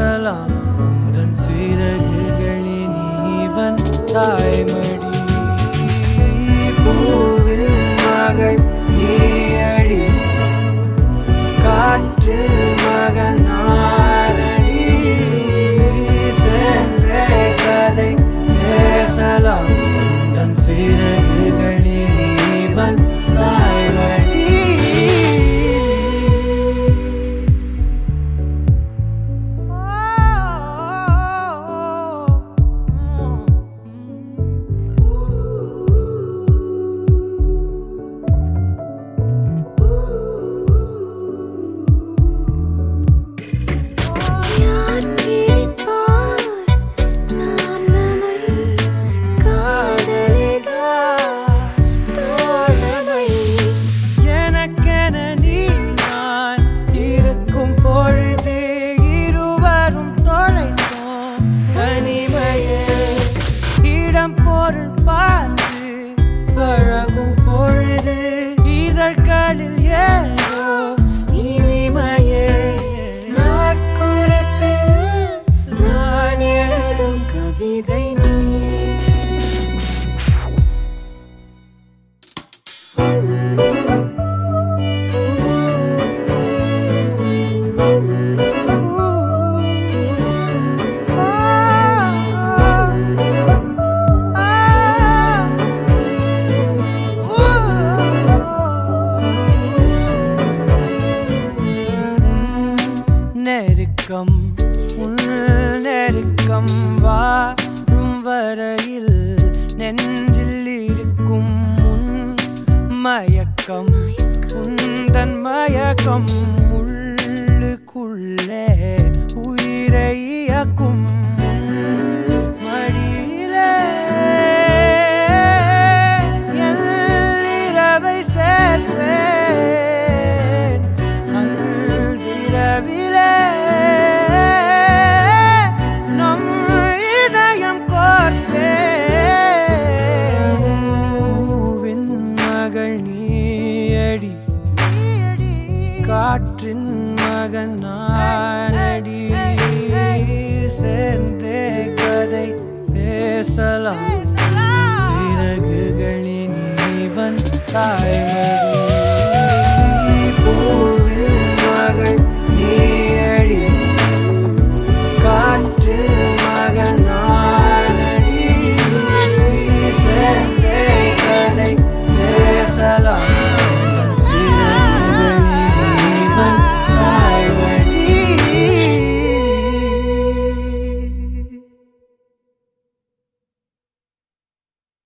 சலாம் உந்தன் சிறகுகளின் நீவன் தாய்மடி பூவில் மகள் நீ அடி காற்றில் நெருக்கம் உன் நெருக்கம் வாழும் வரையில் நெஞ்சில் இருக்கும் உன் மயக்கம் உந்தன் மயக்கம் உள்ளுக்குள்ளே உயிரை இயக்கும் நீயடி காற்றின் மகன் நானடி. சேர்ந்தே கதை பேசலாம். சிறகுகளின் இவன் தாய்மை.